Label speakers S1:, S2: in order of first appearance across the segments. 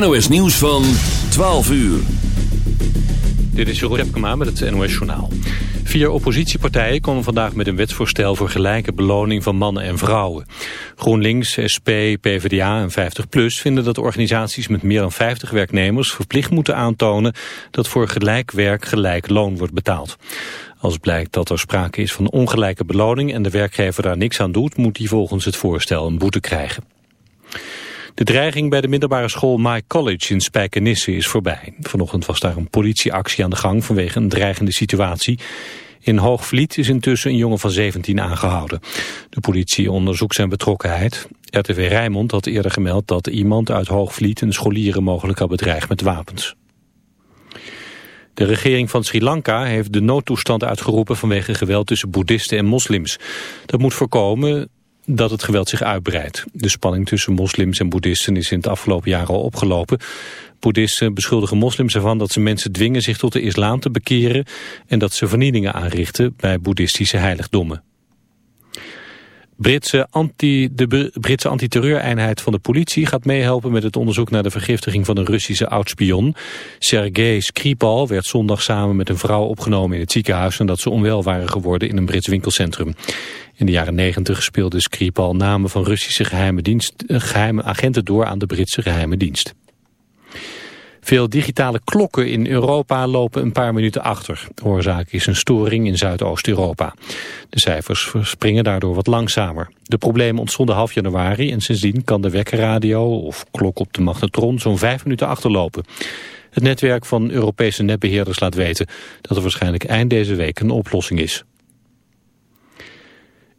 S1: NOS Nieuws van 12 uur.
S2: Dit is Jeroen Repkema met het NOS Journaal. Vier oppositiepartijen komen vandaag met een wetsvoorstel voor gelijke beloning van mannen en vrouwen. GroenLinks, SP, PvdA en 50PLUS vinden dat organisaties met meer dan 50 werknemers verplicht moeten aantonen dat voor gelijk werk gelijk loon wordt betaald. Als blijkt dat er sprake is van ongelijke beloning en de werkgever daar niks aan doet, moet hij volgens het voorstel een boete krijgen. De dreiging bij de middelbare school My College in Spijkenisse is voorbij. Vanochtend was daar een politieactie aan de gang vanwege een dreigende situatie. In Hoogvliet is intussen een jongen van 17 aangehouden. De politie onderzoekt zijn betrokkenheid. RTV Rijnmond had eerder gemeld dat iemand uit Hoogvliet een scholieren mogelijk had bedreigd met wapens. De regering van Sri Lanka heeft de noodtoestand uitgeroepen vanwege geweld tussen boeddhisten en moslims. Dat moet voorkomen dat het geweld zich uitbreidt. De spanning tussen moslims en boeddhisten is in het afgelopen jaar al opgelopen. Boeddhisten beschuldigen moslims ervan dat ze mensen dwingen zich tot de islam te bekeren en dat ze vernielingen aanrichten bij boeddhistische heiligdommen. Britse anti, de Britse antiterreureenheid van de politie gaat meehelpen met het onderzoek naar de vergiftiging van een Russische oudspion. Sergei Skripal werd zondag samen met een vrouw opgenomen in het ziekenhuis nadat ze onwel waren geworden in een Brits winkelcentrum. In de jaren negentig speelde Skripal namen van Russische geheime, dienst, eh, geheime agenten door aan de Britse geheime dienst. Veel digitale klokken in Europa lopen een paar minuten achter. De oorzaak is een storing in Zuidoost-Europa. De cijfers verspringen daardoor wat langzamer. De problemen ontstonden half januari en sindsdien kan de wekkerradio of klok op de magnetron zo'n vijf minuten achterlopen. Het netwerk van Europese netbeheerders laat weten dat er waarschijnlijk eind deze week een oplossing is.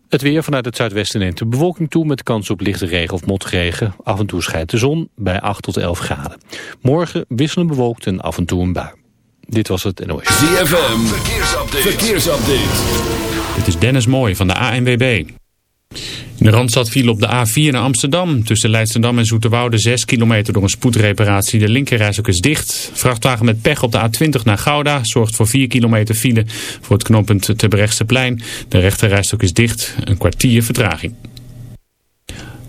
S2: Het weer vanuit het zuidwesten neemt de bewolking toe met kans op lichte regen of motregen. Af en toe schijnt de zon bij 8 tot 11 graden. Morgen wisselen bewolkt en af en toe een bui. Dit was het NOS.
S1: ZFM, verkeersupdate. verkeersupdate.
S3: Dit is Dennis Mooij van de ANWB. De Randstad viel op de A4 naar Amsterdam. Tussen Leidschendam en Zoeterwoude 6 kilometer door een spoedreparatie. De linkerreis is dicht. Vrachtwagen met pech op de A20 naar Gouda zorgt voor 4 kilometer file voor het knooppunt plein. De rechterreis is dicht. Een kwartier vertraging.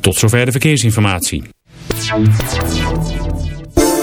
S3: Tot zover de verkeersinformatie.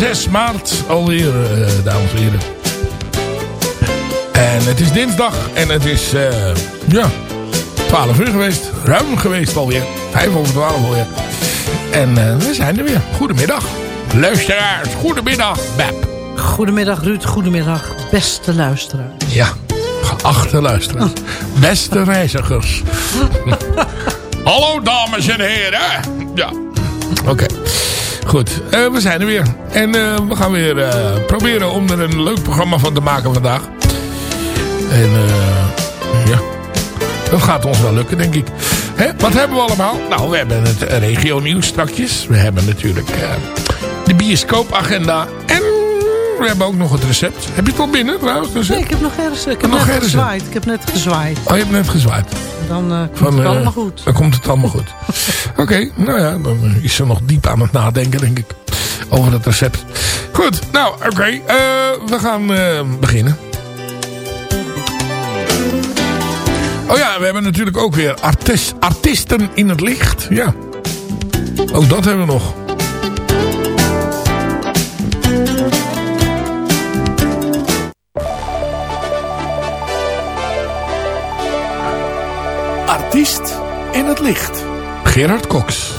S4: 6 maart alweer, uh, dames en heren. En het is dinsdag en het is, uh, ja, 12 uur geweest. Ruim geweest alweer. 5 over 12 alweer. En uh, we zijn er weer. Goedemiddag. Luisteraars, goedemiddag, Beb.
S5: Goedemiddag Ruud, goedemiddag beste luisteraars.
S4: Ja, geachte luisteraars. beste reizigers. Hallo dames en heren. Ja, oké. Goed, uh, we zijn er weer. En uh, we gaan weer uh, proberen om er een leuk programma van te maken vandaag. En ja, dat gaat ons wel lukken denk ik. Hè? Wat hebben we allemaal? Nou, we hebben het regio nieuws strakjes. We hebben natuurlijk de bioscoopagenda. En we hebben ook nog het recept. Heb je het al binnen trouwens?
S5: Nee, ik heb nog geen recept. Ik heb, nog net gezwaaid. Ik heb net gezwaaid.
S4: Oh, je hebt net gezwaaid.
S5: Dan uh, komt Van, het allemaal goed.
S4: Dan komt het allemaal goed. Oké, okay, nou ja, dan is ze nog diep aan het nadenken, denk ik. Over het recept. Goed, nou, oké. Okay, we gaan beginnen. Oh ja, we hebben natuurlijk ook weer artis artiesten in het licht. Ja. Ook dat hebben we nog. Artiest in het licht. Gerard Cox.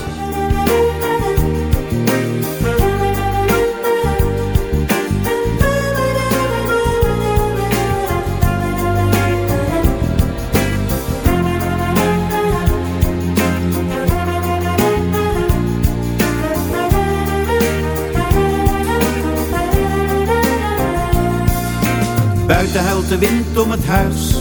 S6: Buiten huilt de wind om het huis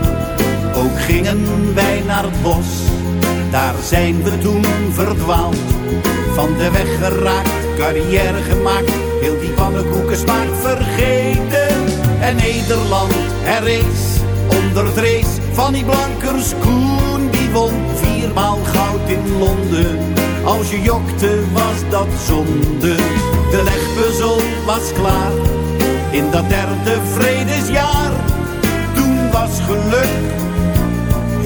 S6: Gingen wij naar het bos daar zijn we toen verdwaald. Van de weg geraakt, carrière gemaakt. Heel die pannenkoeken smaak vergeten. En Nederland herrees onder het race van die blankers Koen. Die won viermaal goud in Londen. Als je jokte was dat zonde. De legpuzzel was klaar. In dat derde vredesjaar. Toen was geluk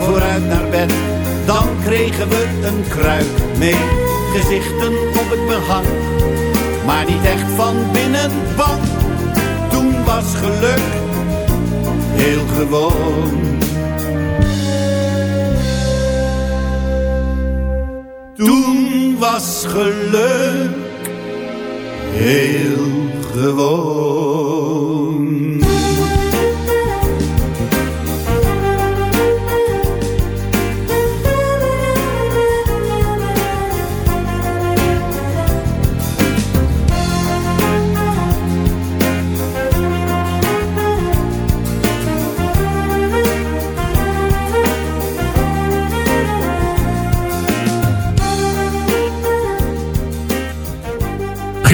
S6: vooruit naar bed. Dan kregen we een kruik mee, gezichten op het behang. Maar niet echt van binnen bang, toen was geluk heel gewoon. Toen was geluk heel gewoon.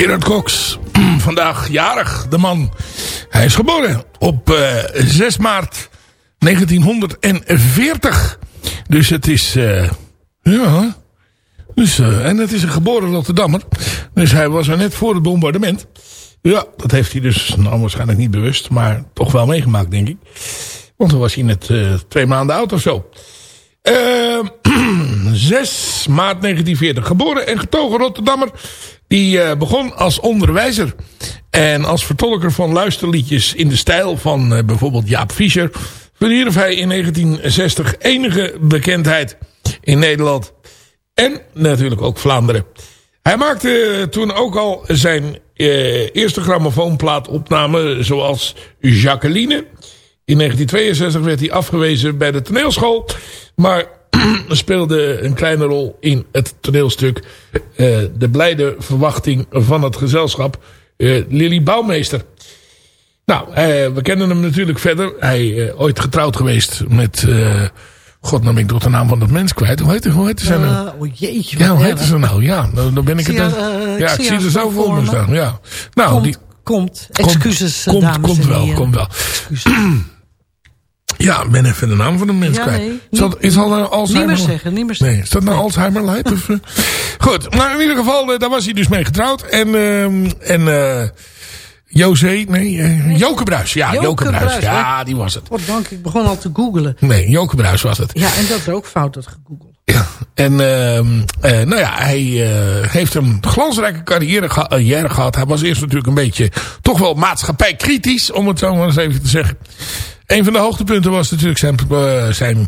S4: Gerard Cox, vandaag jarig, de man. Hij is geboren op uh, 6 maart 1940. Dus het is, uh, ja, dus, uh, en het is een geboren Rotterdammer. Dus hij was er net voor het bombardement. Ja, dat heeft hij dus nou waarschijnlijk niet bewust, maar toch wel meegemaakt, denk ik. Want dan was hij net twee maanden oud of zo. Uh, 6 maart 1940 geboren en getogen Rotterdammer. Die uh, begon als onderwijzer. En als vertolker van luisterliedjes in de stijl van uh, bijvoorbeeld Jaap Fischer... verwierf hij in 1960 enige bekendheid in Nederland. En natuurlijk ook Vlaanderen. Hij maakte toen ook al zijn uh, eerste grammofoonplaatopname zoals Jacqueline... In 1962 werd hij afgewezen bij de toneelschool. Maar speelde een kleine rol in het toneelstuk. Uh, de blijde verwachting van het gezelschap. Uh, Lily Bouwmeester. Nou, uh, we kennen hem natuurlijk verder. Hij ooit getrouwd geweest met... God, nou ben ik toch de naam van dat mens kwijt. Hoe heet, hoe heet ze nou?
S5: oh jeetje.
S4: Ja, hoe heet ze nou? Ja, dan, dan ben ik het... ja, ik zie er zo voor me staan. Ja. Nou,
S5: komt,
S4: die,
S5: komt. Excuses,
S4: komt,
S5: dames
S4: komt
S5: en
S4: wel,
S5: heren.
S4: komt wel. Ja, ben even de naam van de mens
S5: Ja,
S4: kwijt.
S5: nee,
S4: is, dat, is
S5: Niet
S4: Alzheimer?
S5: meer zeggen, niet meer zeggen.
S4: Nee, is dat nou Alzheimer? Of, uh? Goed, maar in ieder geval, uh, daar was hij dus mee getrouwd. En, uh, en uh, José, nee, uh, Joke Bruis. Ja, Joke,
S5: Joke
S4: Bruis.
S5: Bruis,
S4: Ja, die was het.
S5: Wat dank, ik begon al te googelen.
S4: Nee, Joke Bruis was het.
S5: Ja, en dat is ook fout, dat gegoogeld.
S4: Ja, en uh, uh, nou ja, hij uh, heeft een glansrijke carrière, carrière gehad. Hij was eerst natuurlijk een beetje, toch wel maatschappijkritisch, om het zo maar eens even te zeggen. Een van de hoogtepunten was natuurlijk zijn, zijn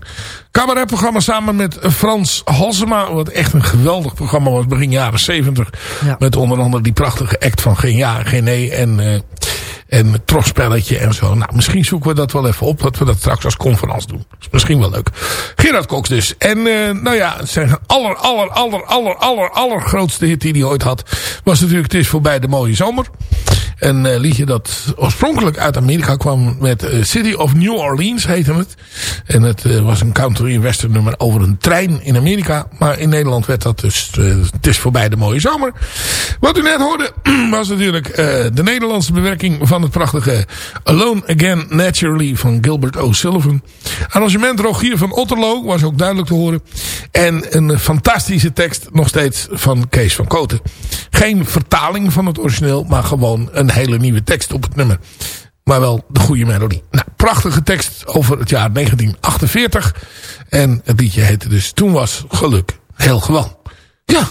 S4: cabaretprogramma samen met Frans Halsema. Wat echt een geweldig programma was begin jaren 70.
S5: Ja.
S4: Met onder andere die prachtige act van Geen Ja, Geen Nee en, uh, en en zo. Nou, misschien zoeken we dat wel even op. Dat we dat straks als conferentie doen. Is misschien wel leuk. Gerard Cox dus. En uh, nou ja, zijn aller, aller, aller, aller, aller, allergrootste hit die hij ooit had. Was natuurlijk Het is voorbij de mooie zomer. Een uh, liedje dat oorspronkelijk uit Amerika kwam met uh, City of New Orleans heette het. En het was een country western nummer over een trein in Amerika. Maar in Nederland werd dat dus Het is voorbij de mooie zomer. Wat u net hoorde was natuurlijk de Nederlandse bewerking van het prachtige Alone Again Naturally van Gilbert O'Sullivan. Arrangement Rogier van Otterlo was ook duidelijk te horen. En een fantastische tekst nog steeds van Kees van Koten. Geen vertaling van het origineel, maar gewoon een hele nieuwe tekst op het nummer. Maar wel de goede melodie. Nou, prachtige tekst over het jaar 1948. En het liedje heette dus Toen was geluk heel gewoon. Ja,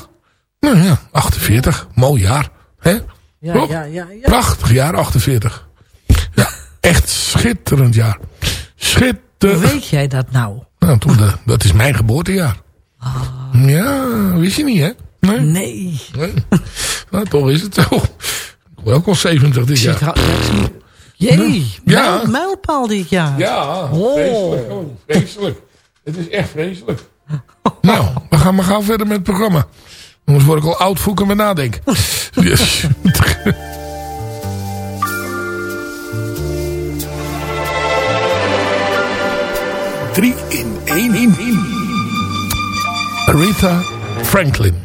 S4: nou ja, 48. Mooi jaar. Hè?
S5: Ja, ja, ja, ja.
S4: Prachtig jaar, 48. Ja, echt schitterend jaar.
S5: Hoe
S4: Schitterend.
S5: weet jij dat nou?
S4: Nou, toen de, dat is mijn geboortejaar. Ja, wist je niet hè? Nee.
S5: Nee.
S4: nee. Nou, toch is het zo. Ik ook al 70 dit jaar.
S5: Jee,
S4: Ja.
S5: mijl- mijlpaal dit jaar.
S4: Ja,
S5: Oh.
S4: vreselijk. Oh, vreselijk. Het is echt vreselijk. nou, we gaan maar gauw verder met het programma. Anders word ik al oud voeken met nadenken. Yes. Drie in één in. Aretha Franklin.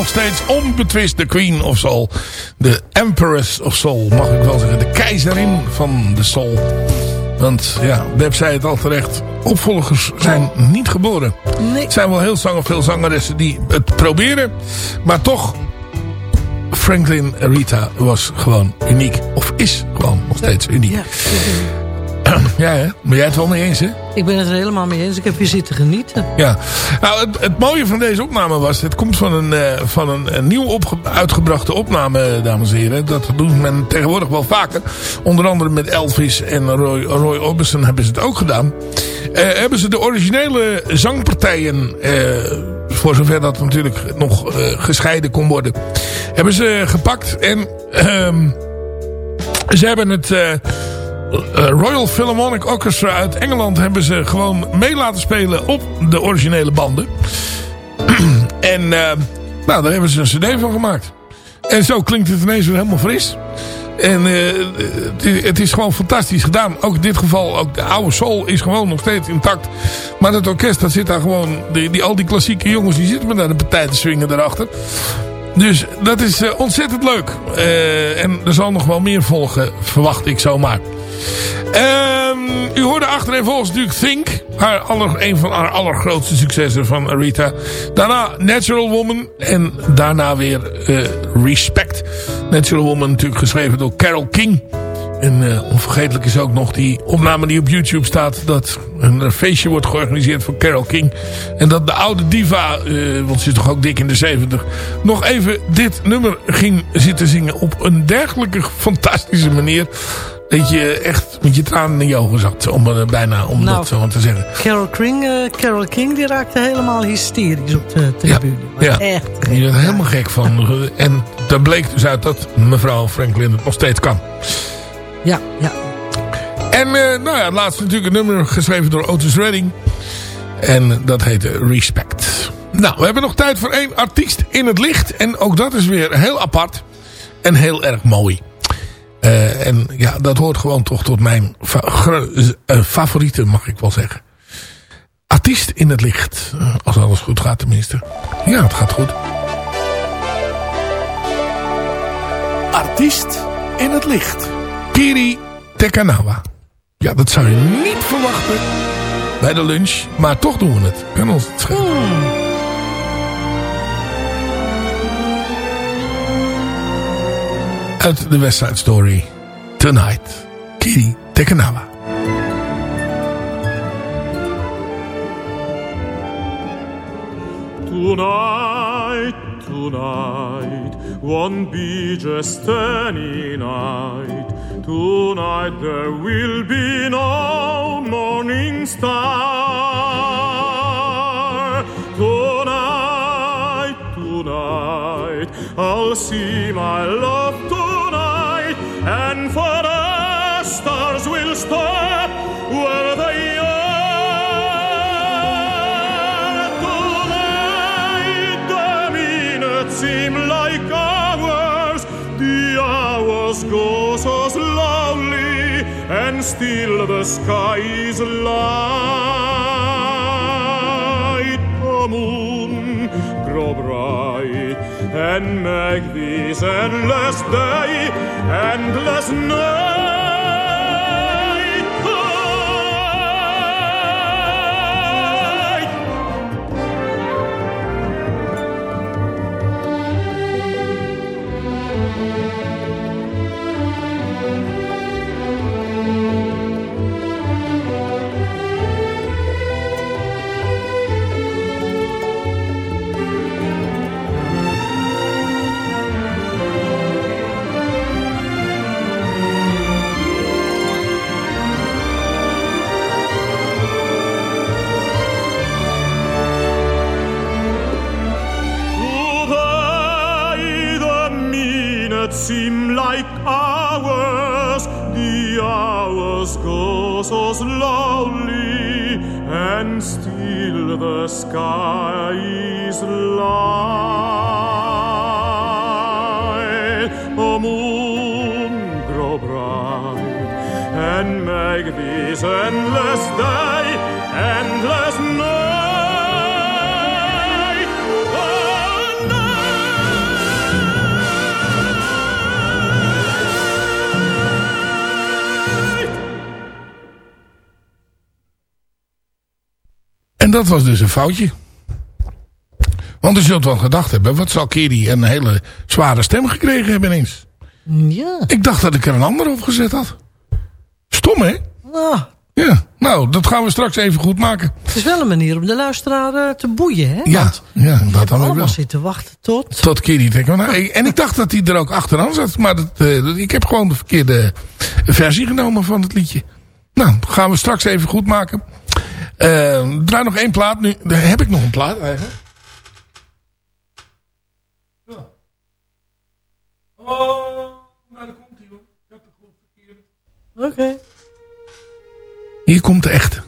S4: Nog steeds onbetwist de Queen of Soul. De Empress of Soul, mag ik wel zeggen. De keizerin van de soul. Want ja, Deb zei het al terecht. Opvolgers zijn niet geboren.
S5: Nee.
S4: Het zijn wel heel zanger, veel zangeressen die het proberen. Maar toch, Franklin Rita was gewoon uniek. Of is gewoon nog steeds uniek.
S5: Ja,
S4: Ja, hè? Ben jij het wel mee eens, hè?
S5: ik ben het er helemaal mee eens. Ik heb weer zitten genieten.
S4: Ja. Nou, het, het mooie van deze opname was... Het komt van een, eh, van een, een nieuw uitgebrachte opname, dames en heren. Dat doet men tegenwoordig wel vaker. Onder andere met Elvis en Roy, Roy Orbison hebben ze het ook gedaan. Eh, hebben ze de originele zangpartijen... eh, voor zover dat natuurlijk nog gescheiden kon worden... hebben ze gepakt en... ehm, ze hebben het... eh, eh, Royal Philharmonic Orchestra uit Engeland hebben ze gewoon mee laten spelen op de originele banden. en eh, nou, daar hebben ze een cd van gemaakt. En zo klinkt het ineens helemaal fris. En het, is, gewoon fantastisch gedaan. Ook in dit geval, ook de oude soul is gewoon nog steeds intact. Maar het orkest, dat zit daar gewoon... Die, die, al die klassieke jongens, die zitten met naar de partij te swingen daarachter. Dus dat is ontzettend leuk. En er zal nog wel meer volgen, verwacht ik zomaar. Ehm, u hoorde achterin volgens natuurlijk Think. Haar een van haar allergrootste successen van Rita. Daarna Natural Woman. En daarna weer eh, Respect. Natural Woman natuurlijk geschreven door Carole King. En eh, onvergetelijk is ook nog die opname die op YouTube staat. Dat een feestje wordt georganiseerd voor Carole King. En dat de oude diva, eh, want ze is toch ook dik in de 70. Nog even dit nummer ging zitten zingen op een dergelijke fantastische manier. Dat je echt met je tranen in je ogen zat. Om er bijna om
S5: Nou.
S4: dat zo te zeggen.
S5: Carol King, eh, Carol King die raakte helemaal hysterisch op de tribune. Was
S4: Ja,
S5: Echt.
S4: je bent er helemaal gek van. En daar bleek dus uit dat mevrouw Franklin het nog steeds kan.
S5: Ja, ja.
S4: En eh, nou ja, het laatste natuurlijk een nummer geschreven door Otis Redding. En dat heette Respect. Nou, we hebben nog tijd voor één artiest in het licht. En ook dat is weer heel apart. En heel erg mooi. Eh, en ja, dat hoort gewoon toch tot mijn fa eh, favoriete, mag ik wel zeggen. Artiest in het licht. Eh, als alles goed gaat tenminste. Ja, het gaat goed. Artiest in het licht. Kiri Tekanawa. Ja, dat zou je niet verwachten bij de lunch. Maar toch doen we het. Kan ons het schelen. Uit de West Side Story. Tonight. Kiri Tekanawa.
S7: Tonight, tonight, won't be just any night. Tonight there will be no morning star. Tonight, tonight, I'll see my love stop seem like hours, the hours go so slowly, and still the sky is light. The moon grow bright and make this endless day, endless night.
S4: En dat was dus een foutje. Want u zult wel gedacht hebben, wat zal Kiri een hele zware stem gekregen hebben ineens.
S5: Ja.
S4: Ik dacht dat ik er een ander op gezet had. Stom, hè?
S5: Ah,
S4: Ja, nou, dat gaan we straks even goed maken.
S5: het is wel een manier om de luisteraar eh, te boeien, hè?
S4: Ja,
S5: Want
S4: ja dat dan ook wel.
S5: zitten wachten tot...
S4: Tot Kiri. denk ik, nou, ik- en ik dacht dat hij er ook achteraan zat. Maar dat, eh, dat- ik heb gewoon de verkeerde versie genomen van het liedje. Nou, gaan we straks even goed maken. Eh, draai nog één plaat nu. Daar heb ik nog een plaat eigenlijk. Ja. Oh, nou daar komt hij hoor. Ik heb het verkeerd.
S5: Oké.
S4: Hier komt de echte.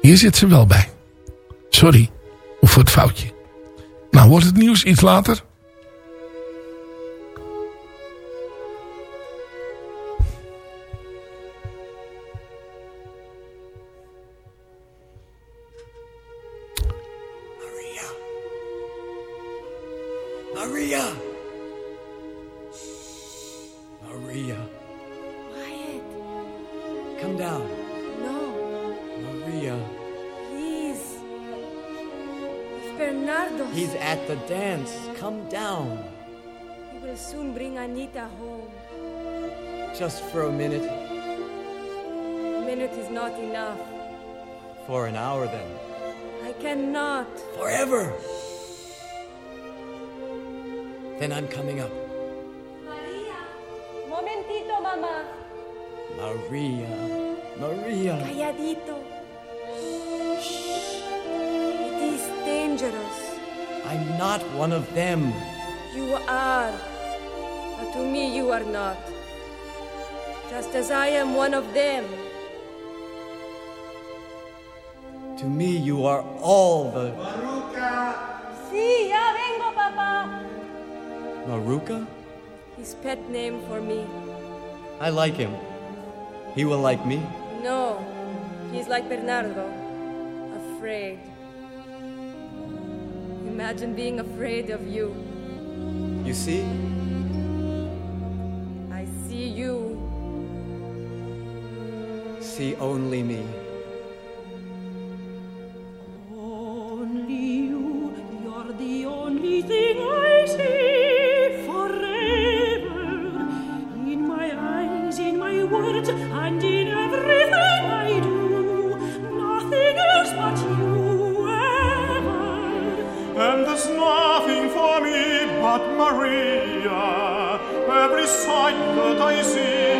S4: Hier zit ze wel bij. Sorry voor het foutje. Nou, wordt het nieuws iets later?
S8: Maria! Maria,
S9: Quiet.
S8: come down.
S9: No,
S8: Maria,
S9: please. It's Bernardo.
S8: he's at the dance. Come down.
S9: He will soon bring Anita home.
S8: Just for a minute.
S9: A minute is not enough.
S8: For an hour then.
S9: I cannot.
S8: Forever! Then I'm coming up.
S9: Maria. Momentito, mamá.
S8: Maria, Maria.
S9: Calladito. It is dangerous.
S8: I'm not one of them.
S9: You are. But to me, you are not. Just as I am one of them.
S8: To me, you are all the. Maruka?
S9: His pet name for me.
S8: I like him. He will like me.
S9: No, he's like Bernardo. Afraid. Imagine being afraid of you.
S8: You see?
S9: I see you.
S8: See only me.
S10: Every sight that I see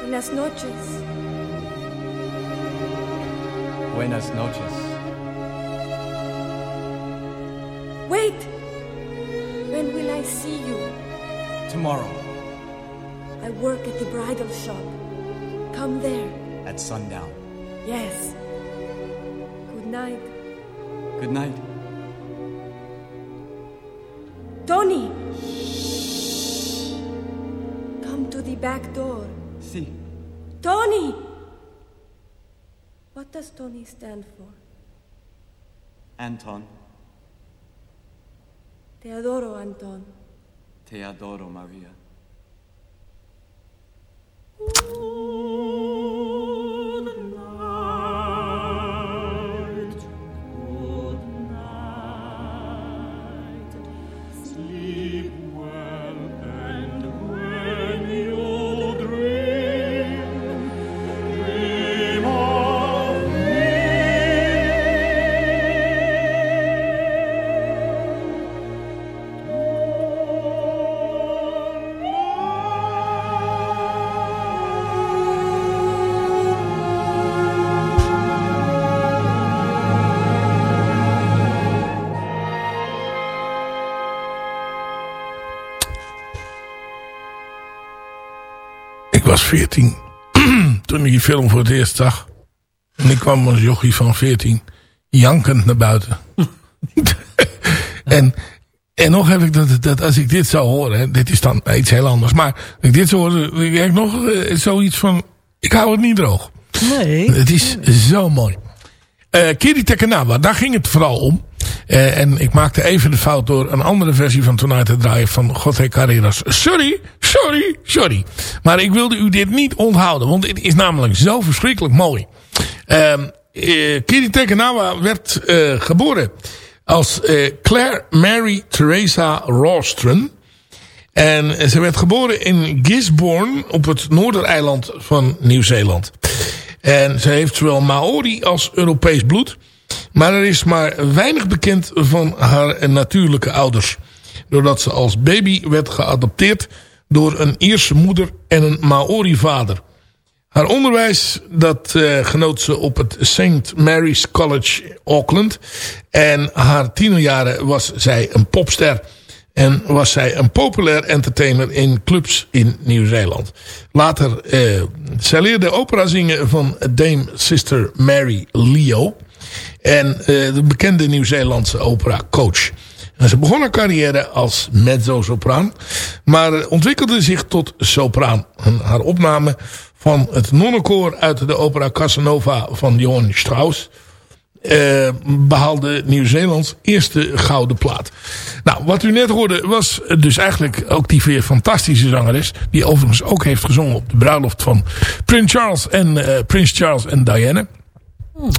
S9: Buenas noches.
S8: Buenas noches.
S9: Wait. When will I see you?
S8: Tomorrow
S9: I work at the bridal shop. Come there.
S8: at sundown.
S9: Yes. Good night.
S8: Good night.
S9: Tony! Come to the back door.
S8: See.
S9: Tony! What does Tony stand for?
S8: Anton.
S9: Te adoro, Anton.
S8: Te adoro, Maria.
S4: 14 toen ik die film voor het eerst zag. En ik kwam als jochie van 14 jankend naar buiten. en, en nog heb ik dat, dat als ik dit zou horen, hè, dit is dan iets heel anders. Maar als ik dit zou horen, dan heb ik nog eh, zoiets van, ik hou het niet droog.
S5: Nee.
S4: Het is zo mooi. Eh Kiri Tekanawa, daar ging het vooral om. Eh, en ik maakte even de fout door een andere versie van Tonight te draaien van José Carreras. Sorry, sorry, sorry. Maar ik wilde u dit niet onthouden, want het is namelijk zo verschrikkelijk mooi. Ehm eh, Kiri Tekanawa werd eh, geboren als eh, Claire Mary Teresa Rostron. En ze werd geboren in Gisborne op het noordereiland van Nieuw-Zeeland. En ze heeft zowel Maori als Europees bloed. Maar er is maar weinig bekend van haar natuurlijke ouders. Doordat ze als baby werd geadopteerd door een Ierse moeder en een Maori vader. Haar onderwijs dat uh, genoot ze op het St. Mary's College Auckland. En haar tienerjaren was zij een popster. En was zij een populair entertainer in clubs in Nieuw-Zeeland. Later, uh, zij leerde opera zingen van Dame Sister Mary Leo. En uh, de bekende Nieuw-Zeelandse opera coach. En ze begon haar carrière als mezzo-sopraan. Maar ontwikkelde zich tot sopraan. En haar opname van het nonnenkoor uit de opera Casanova van Johann Strauss uh, behaalde Nieuw-Zeelands eerste gouden plaat. Nou, wat u net hoorde was dus eigenlijk ook die weer fantastische zangeres. Die overigens ook heeft gezongen op de bruiloft van Prins Charles en, uh, Prins Charles en Diana.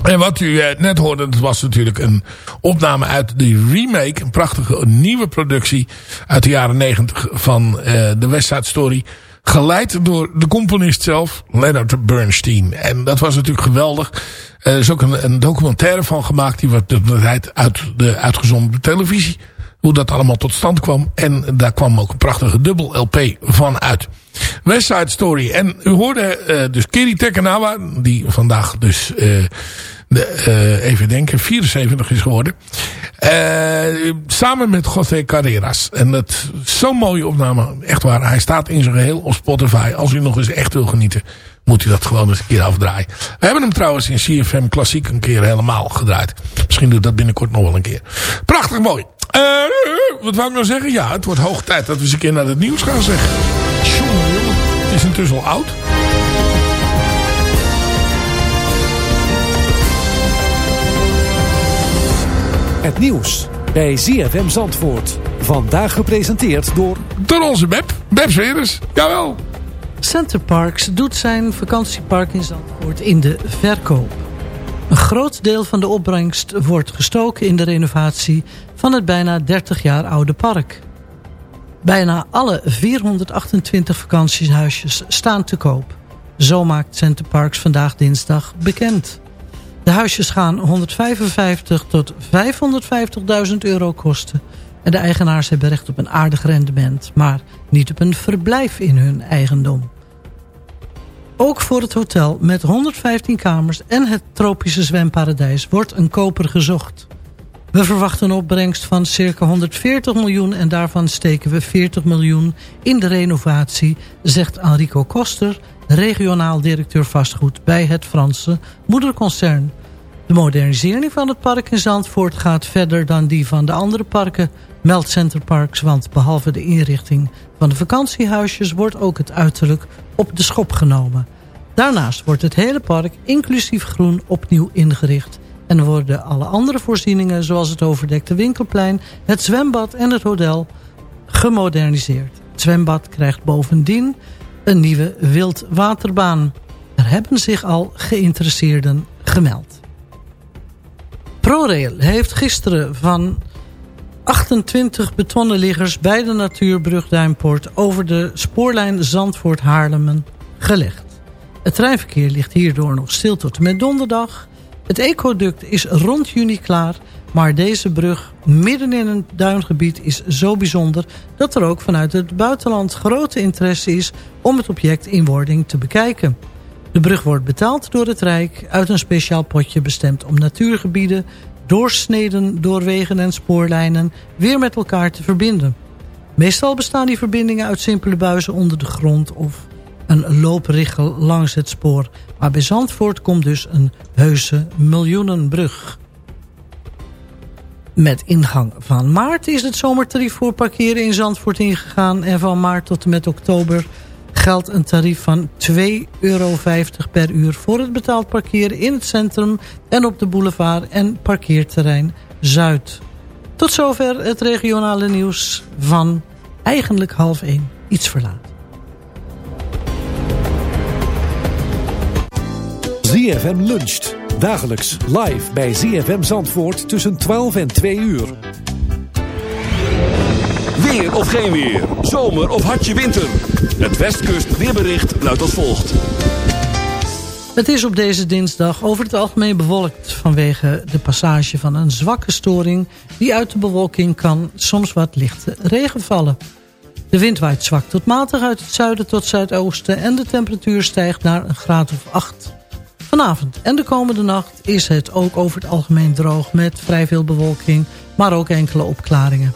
S4: En wat u uh, net hoorde, dat was natuurlijk een opname uit de remake. Een prachtige nieuwe productie uit de jaren negentig van de West Side Story. Geleid door de componist zelf, Leonard Bernstein. En dat was natuurlijk geweldig. Er is ook een, een documentaire van gemaakt. Die werd uit de uitgezonden televisie. Hoe dat allemaal tot stand kwam. En daar kwam ook een prachtige dubbel LP van uit. West Side Story. En u hoorde uh, dus Kiri Tekanawa. Die vandaag dus... Uh, de, uh, even denken, 74 is geworden. Uh, samen met José Carreras. En dat zo'n mooie opname. Echt waar. Hij staat in zijn geheel op Spotify. Als u nog eens echt wil genieten, moet u dat gewoon eens een keer afdraaien. We hebben hem trouwens in CFM Klassiek een keer helemaal gedraaid. Misschien doe ik dat binnenkort nog wel een keer. Prachtig mooi. Uh, wat wou ik nou zeggen? Ja, het wordt hoog tijd dat we eens een keer naar het nieuws gaan zeggen. Tjonge. Het is intussen al oud.
S11: Het nieuws bij ZFM Zandvoort. Vandaag gepresenteerd door...
S4: Door onze Beb. Beb Sweres. Jawel.
S5: Center Parks doet zijn vakantiepark in Zandvoort in de verkoop. Een groot deel van de opbrengst wordt gestoken in de renovatie van het bijna 30 jaar oude park. Bijna alle 428 vakantiehuisjes staan te koop. Zo maakt Center Parks vandaag dinsdag bekend. De huisjes gaan 155 tot 550.000 euro kosten. En de eigenaars hebben recht op een aardig rendement, maar niet op een verblijf in hun eigendom. Ook voor het hotel met 115 kamers en het tropische zwemparadijs wordt een koper gezocht. We verwachten een opbrengst van circa 140 miljoen en daarvan steken we 40 miljoen in de renovatie, zegt Enrico Koster, regionaal directeur vastgoed bij het Franse moederconcern. De modernisering van het park in Zandvoort gaat verder dan die van de andere parken, meldt Centerparks, want behalve de inrichting van de vakantiehuisjes wordt ook het uiterlijk op de schop genomen. Daarnaast wordt het hele park inclusief groen opnieuw ingericht en worden alle andere voorzieningen zoals het overdekte winkelplein, het zwembad en het hotel gemoderniseerd. Het zwembad krijgt bovendien een nieuwe wildwaterbaan. Er hebben zich al geïnteresseerden gemeld. ProRail heeft gisteren van 28 betonnen liggers bij de natuurbrug Duinpoort over de spoorlijn Zandvoort-Haarlemmen gelegd. Het treinverkeer ligt hierdoor nog stil tot en met donderdag. Het ecoduct is rond juni klaar, maar deze brug midden in een duingebied is zo bijzonder... dat er ook vanuit het buitenland grote interesse is om het object in wording te bekijken. De brug wordt betaald door het Rijk uit een speciaal potje bestemd om natuurgebieden... doorsneden door wegen en spoorlijnen weer met elkaar te verbinden. Meestal bestaan die verbindingen uit simpele buizen onder de grond of een looprichel langs het spoor. Maar bij Zandvoort komt dus een heuse miljoenenbrug. Met ingang van maart is het zomertarief voor parkeren in Zandvoort ingegaan... en van maart tot en met oktober geldt een tarief van 2,50 euro per uur... voor het betaald parkeren in het centrum en op de boulevard en parkeerterrein Zuid. Tot zover het regionale nieuws van eigenlijk half 1, iets verlaat.
S11: ZFM luncht. Dagelijks live bij ZFM Zandvoort tussen 12 en 2 uur.
S1: Weer of geen weer. Zomer of hartje winter. Het Westkust weerbericht luidt als volgt.
S5: Het is op deze dinsdag over het algemeen bewolkt vanwege de passage van een zwakke storing die uit de bewolking kan soms wat lichte regen vallen. De wind waait zwak tot matig uit het zuiden tot zuidoosten en de temperatuur stijgt naar een graad of 8. Vanavond en de komende nacht is het ook over het algemeen droog met vrij veel bewolking, maar ook enkele opklaringen.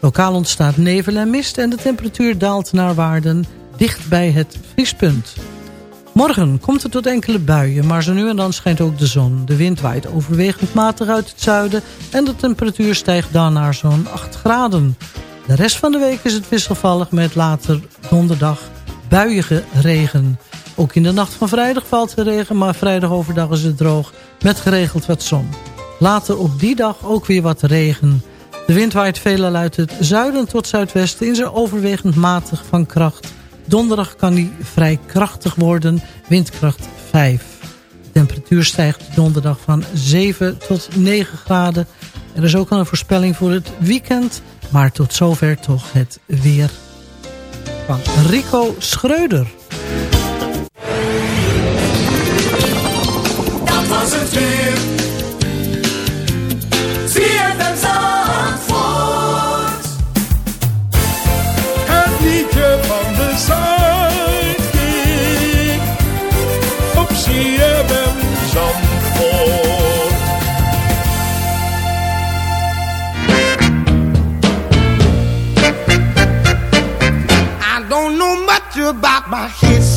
S5: Lokaal ontstaat nevel en mist en de temperatuur daalt naar waarden dicht bij het vriespunt. Morgen komt het tot enkele buien, maar zo nu en dan schijnt ook de zon. De wind waait overwegend matig uit het zuiden en de temperatuur stijgt dan naar zo'n 8 graden. De rest van de week is het wisselvallig met later donderdag buiige regen. Ook in de nacht van vrijdag valt er regen, maar vrijdag overdag is het droog met geregeld wat zon. Later op die dag ook weer wat regen. De wind waait veelal uit het zuiden tot zuidwesten in zijn overwegend matig van kracht. Donderdag kan die vrij krachtig worden, windkracht 5. De temperatuur stijgt donderdag van 7 tot 9 graden. Er is ook al een voorspelling voor het weekend, maar tot zover toch het weer van Rico Schreuder.
S7: was het weer.
S12: My history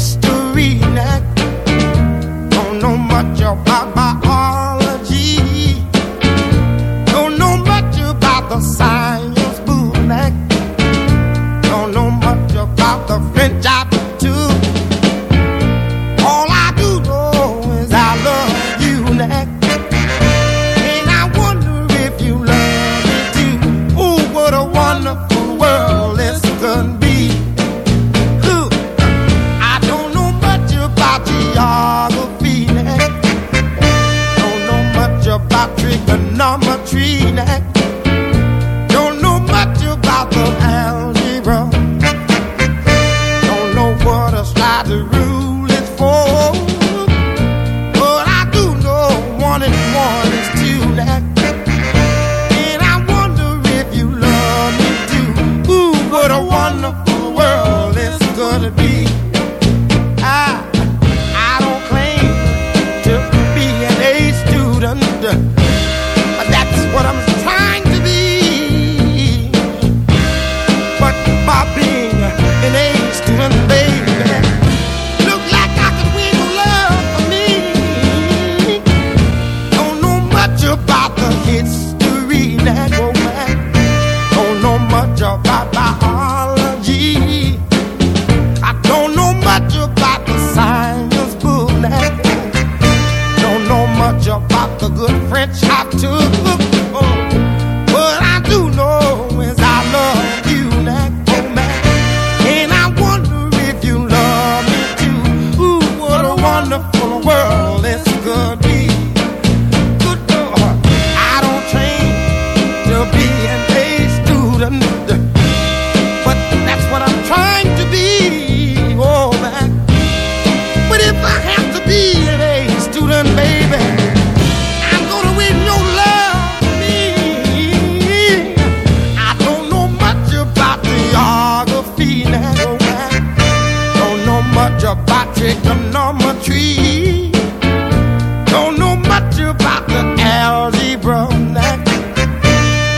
S12: Don't know much about the algebra.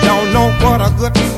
S12: Don't know what a good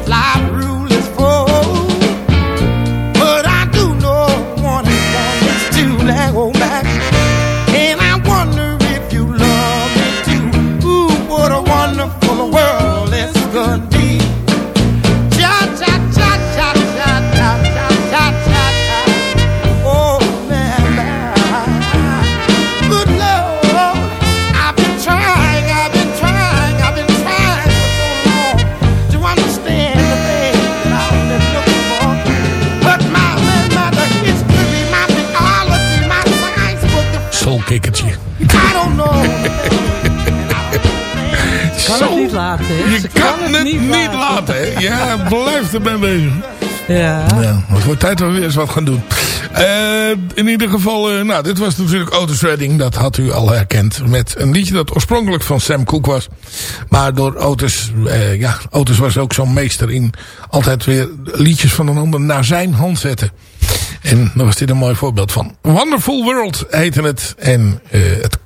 S5: laten, hè?
S4: Je kan, het niet, laten, hè? Ja, blijft erbij bezig.
S5: Ja.
S4: Ja, het wordt tijd dat we weer eens wat gaan doen. Eh, in ieder geval, eh, nou, dit was natuurlijk Otis Redding. Dat had u al herkend. Met een liedje dat oorspronkelijk van Sam Cooke was. Maar door Otis, eh, ja, Otis was ook zo'n meester in altijd weer liedjes van een ander naar zijn hand zetten. En daar was dit een mooi voorbeeld van. Wonderful World heette het. En het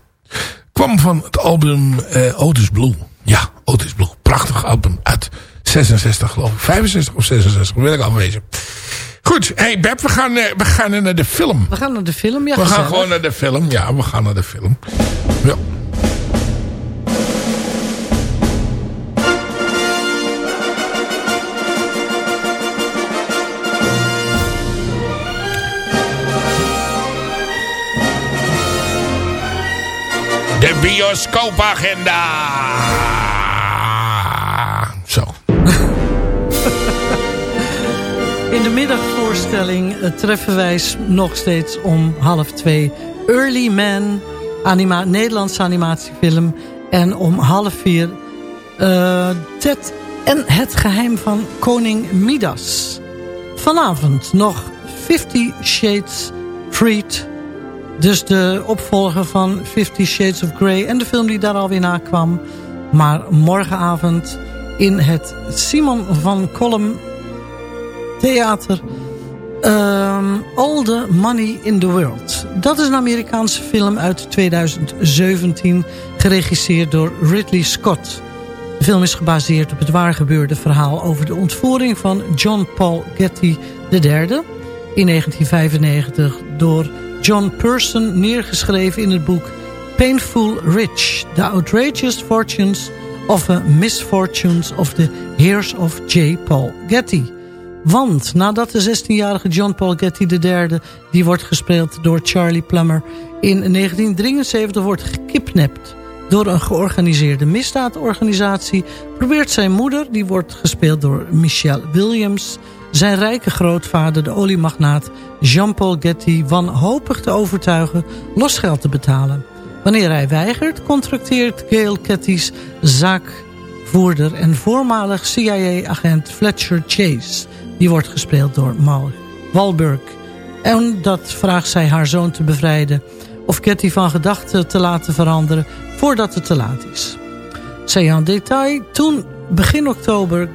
S4: kwam van het album Otis Blue. Ja, Otis Blue. Prachtig album uit 66 geloof ik. 65 of 66, wil ik afwezen. Goed, hey Beb, we gaan, eh, we gaan naar de film.
S5: We gaan naar de film, ja.
S4: we gaan gewoon naar de film. Ja, we gaan naar de film. Ja. Bioscoopagenda. Zo.
S5: In de middagvoorstelling eh, treffen wij nog steeds om half twee Early Man, anima Nederlandse animatiefilm. En om half vier eh, Ted en het geheim van koning Midas. Vanavond nog Fifty Shades Freed. Dus de opvolger van Fifty Shades of Grey en de film die daar alweer na kwam. Maar morgenavond in het Simon van Kolm theater ehm, All the Money in the World. Dat is een Amerikaanse film uit 2017, geregisseerd door Ridley Scott. De film is gebaseerd op het waargebeurde verhaal over de ontvoering van John Paul Getty III... in 1995 door John Person neergeschreven in het boek Painful Rich... The Outrageous Fortunes of the Misfortunes of the Heirs of J. Paul Getty... Want nadat de 16-jarige John Paul Getty III... die wordt gespeeld door Charlie Plummer... in 1973 wordt gekidnapt door een georganiseerde misdaadorganisatie... probeert zijn moeder, die wordt gespeeld door Michelle Williams... zijn rijke grootvader, de oliemagnaat Jean-Paul Getty... wanhopig te overtuigen losgeld te betalen. Wanneer hij weigert, contracteert Gail Getty's zaakvoerder... en voormalig CIA-agent Fletcher Chase... Die wordt gespeeld door Mal Walburg. En dat vraagt zij haar zoon te bevrijden... of Ketty van gedachten te laten veranderen voordat het te laat is. Zij aan detail, toen begin oktober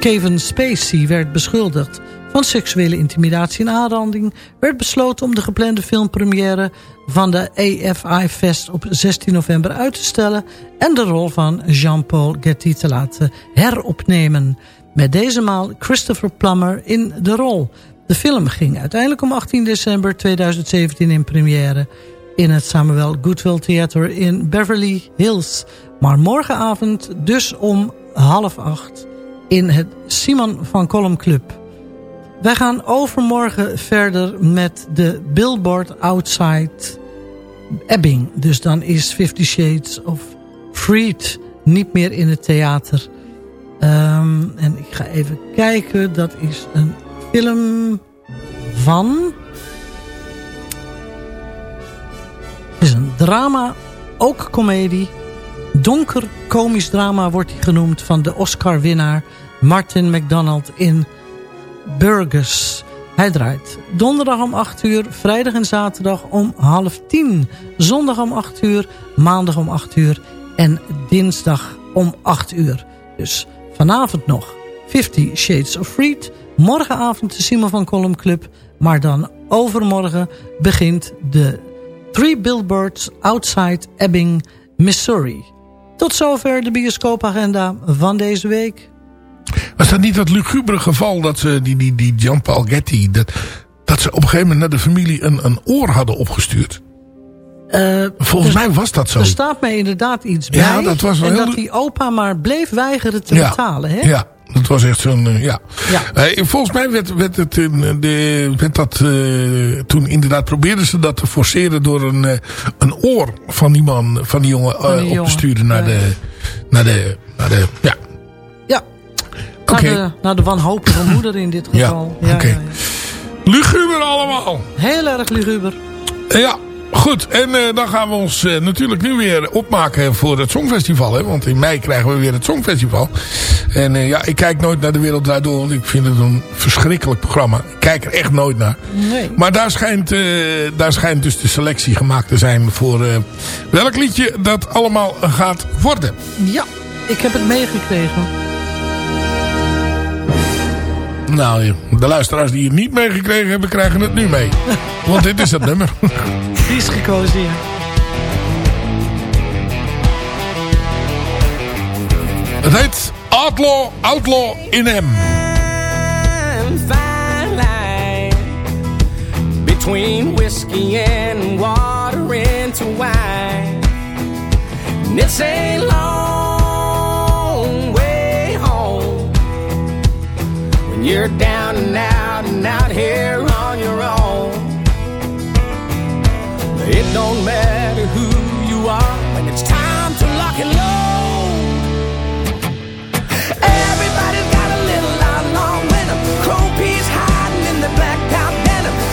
S5: Kevin Spacey werd beschuldigd van seksuele intimidatie en aanranding... werd besloten om de geplande filmpremière van de AFI Fest op 16 november uit te stellen... en de rol van Jean-Paul Getty te laten heropnemen... Met deze maal Christopher Plummer in de rol. De film ging uiteindelijk om 18 december 2017 in première... in het Samuel Goodwill Theater in Beverly Hills. Maar morgenavond dus om half acht in het Simon van Kolm Club. Wij gaan overmorgen verder met de Billboard Outside Ebbing. Dus dan is Fifty Shades of Freed niet meer in het theater... Ehm, en ik ga even kijken. Dat is een film van... Het is een drama, ook komedie. Donker komisch drama wordt hij genoemd van de Oscar-winnaar Martin McDonald in Burgers. Hij draait donderdag om 8 uur, vrijdag en zaterdag om half 10. Zondag om 8 uur, maandag om 8 uur en dinsdag om 8 uur. Dus vanavond nog 50 Shades of Freed. Morgenavond de Simon van Kolm Club. Maar dan overmorgen begint de Three Billboards Outside Ebbing, Missouri. Tot zover de bioscoopagenda van deze week.
S4: Was dat niet dat lugubere geval dat ze, die, die, die Jean-Paul Getty, dat, dat ze op een gegeven moment naar de familie een, een oor hadden opgestuurd?
S5: Eh,
S4: Volgens mij was dat zo.
S5: Er staat mij inderdaad iets bij.
S4: Ja, dat was wel
S5: en dat die opa maar bleef weigeren te
S4: Ja.
S5: betalen. Hè?
S4: Ja, dat was echt zo'n, eh, ja.
S5: Ja.
S4: Eh, volgens mij werd, werd, het in, eh, de, werd dat, toen inderdaad probeerden ze dat te forceren door een, een oor van die man, van die jongen,
S5: Van die
S4: op
S5: jongen,
S4: te sturen naar
S5: ja.
S4: de, naar de, naar de, ja.
S5: Ja.
S4: Oké.
S5: Naar, de, naar de wanhopige moeder in dit
S4: Ja,
S5: geval.
S4: oké.
S5: ja, ja.
S4: Luguber allemaal.
S5: Heel erg luguber.
S4: Ja, goed. En eh, dan gaan we ons eh, natuurlijk nu weer opmaken voor het Songfestival. Hè? Want in mei krijgen we weer het Songfestival. En eh, ja, ik kijk nooit naar De Wereld Draait Door. Want ik vind het een verschrikkelijk programma. Ik kijk er echt nooit naar.
S5: Nee.
S4: Maar daar schijnt, daar schijnt dus de selectie gemaakt te zijn voor welk liedje dat allemaal gaat worden.
S5: Ja, ik heb het meegekregen.
S4: Nou, de luisteraars die het niet meegekregen hebben, krijgen het nu mee. Want dit is het nummer.
S5: Die is gekozen, ja.
S4: Het heet Outlaw, Outlaw in M.
S13: between whiskey and water into wine. And it's a long you're down and out and out here on your own. It don't matter who you are when it's time to lock and load. Everybody's got a little hiding in the.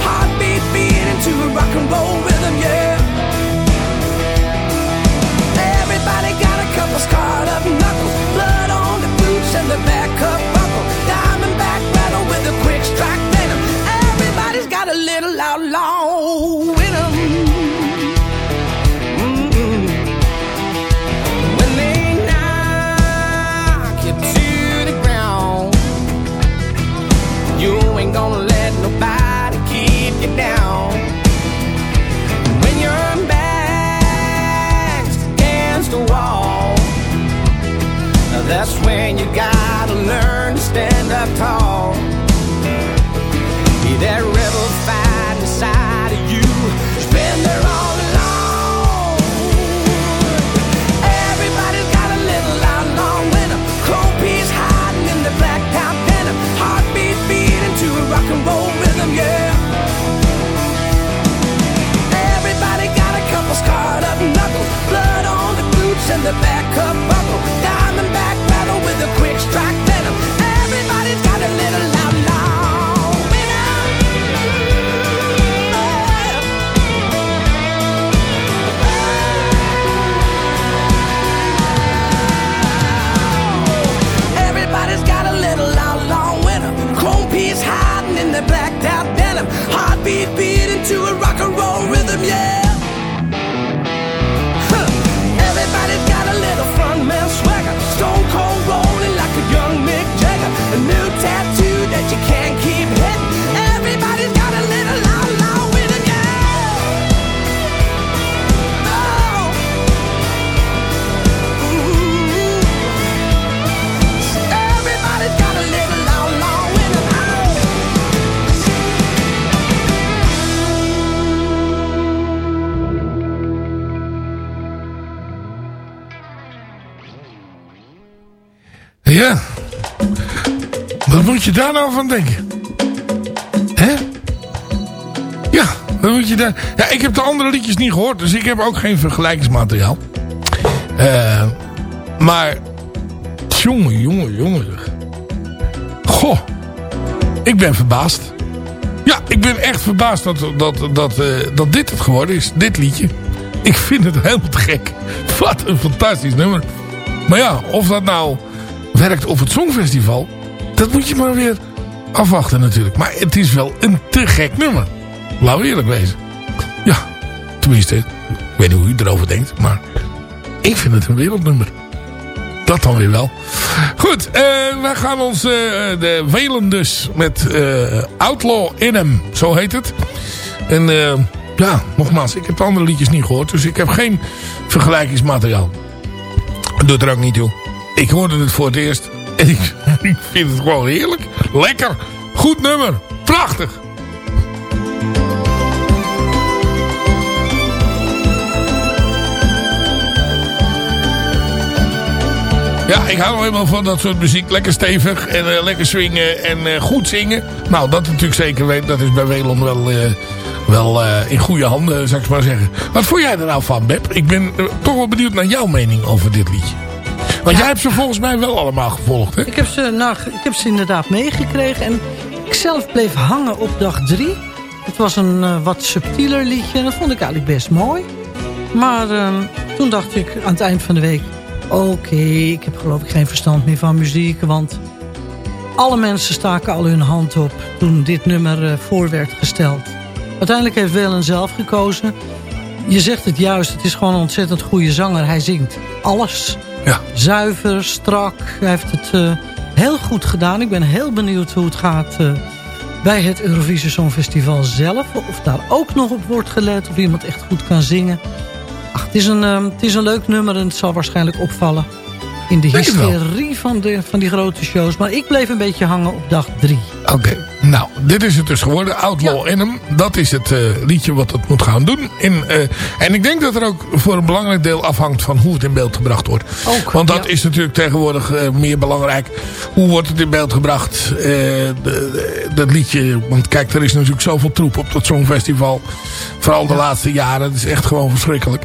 S13: Heartbeat beating to a rock and roll stand to a rock
S4: moet je daar nou van denken? Hè? Ja, wat moet je daar... Ja, ik heb de andere liedjes niet gehoord, dus ik heb ook geen vergelijkingsmateriaal. Eh, maar... Jongen, jongen, jongen. Goh. Ik ben verbaasd. Ja, ik ben echt verbaasd dat, dat, dat, eh, dat dit het geworden is. Dit liedje. Ik vind het helemaal te gek. Wat een fantastisch nummer. Maar ja, of dat nou werkt op het Songfestival... dat moet je maar weer afwachten natuurlijk. Maar het is wel een te gek nummer. Laten we eerlijk wezen. Ja, tenminste, ik weet niet hoe u erover denkt... maar ik vind het een wereldnummer. Dat dan weer wel. Goed, eh, wij gaan ons eh, de welen dus met eh, Outlaw in hem, zo heet het. En ja, nogmaals, ik heb de andere liedjes niet gehoord, dus ik heb geen vergelijkingsmateriaal. Doet er ook niet toe. Ik hoorde het voor het eerst Ik, vind het gewoon heerlijk. Lekker. Goed nummer. Prachtig. Ja, ik hou helemaal van dat soort muziek. Lekker stevig en eh, lekker swingen en eh, goed zingen. Nou, dat natuurlijk zeker weet. Dat is bij Welon wel, eh, wel in goede handen, zou ik maar zeggen. Wat vond jij er nou van, Beb? Ik ben toch wel benieuwd naar jouw mening over dit liedje. Want jij hebt ze volgens mij wel allemaal gevolgd, hè?
S5: Ik heb ze, nou, ik heb ze inderdaad meegekregen. En ik zelf bleef hangen op dag drie. Het was een eh, wat subtieler liedje. En dat vond ik eigenlijk best mooi. Maar ehm, toen dacht ik aan het eind van de week... Oké, ik heb geloof ik geen verstand meer van muziek. Want alle mensen staken al hun hand op toen dit nummer eh, voor werd gesteld. Uiteindelijk heeft Welen zelf gekozen. Je zegt het juist, het is gewoon een ontzettend goede zanger. Hij zingt alles.
S4: Ja.
S5: Zuiver, strak. Hij heeft het eh, heel goed gedaan. Ik ben heel benieuwd hoe het gaat eh, bij het Eurovisie Songfestival zelf. Of daar ook nog op wordt gelet. Of iemand echt goed kan zingen. Ach, het is een, eh, het is een leuk nummer en het zal waarschijnlijk opvallen. In de
S4: Denk
S5: hysterie van, de, van die grote shows. Maar ik bleef een beetje hangen op dag drie.
S4: Oké, nou, dit is het dus geworden. Outlaw Animal. Dat is het eh, liedje wat het moet gaan doen. In, eh, en ik denk dat er ook voor een belangrijk deel afhangt van hoe het in beeld gebracht wordt.
S5: Ook,
S4: Want dat
S5: ja.
S4: is natuurlijk tegenwoordig eh, meer belangrijk. Hoe wordt het in beeld gebracht? De- de- dat liedje. Want kijk, er is natuurlijk zoveel troep op dat Songfestival. Vooral de laatste jaren. Het is echt gewoon verschrikkelijk.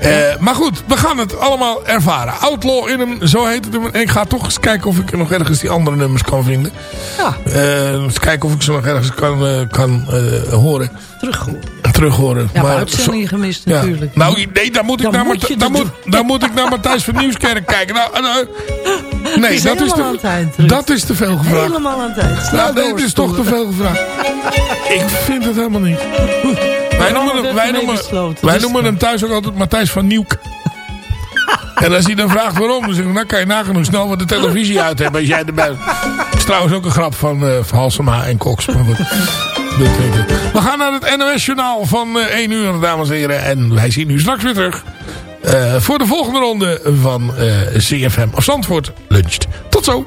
S4: Eh, maar goed, we gaan het allemaal ervaren. Outlaw in hem, zo heet het. En ik ga toch eens kijken of ik nog ergens die andere nummers kan vinden.
S5: Ja.
S4: Eh, eens kijken of ik ze nog ergens kan, eh, kan horen.
S5: Terug.
S4: Terug horen.
S5: Ja, maar
S4: Maar
S5: uitzendingen gemist
S4: Ja.
S5: natuurlijk.
S4: Nou, nee, dan moet ik,
S5: Dan
S4: naar,
S5: moet
S4: dan
S5: dat
S4: moet, dan moet ik naar Matthijs van Nieuwskerk kijken. Nou, nee,
S5: is
S4: dat is, te,
S5: eind,
S4: dat is te veel gevraagd.
S5: Helemaal aan het eind.
S4: Nou, nee, dit is toch te veel gevraagd. ik vind het helemaal niet. Wij noemen, hem, wij noemen,
S5: dus-
S4: noemen hem thuis ook altijd Matthijs van Nieuwk. En als hij dan vraagt waarom, dan zeg ik, nou kan je nagaan hoe snel we de televisie uit hebben als jij erbij bent. Dat is trouwens ook een grap van, eh van Halsema en Cox. Maar goed. We gaan naar het NOS journaal van eh 1 uur, dames en heren. En wij zien u straks weer terug. eh, voor de volgende ronde van eh, CFM of Zandvoort luncht. Tot zo.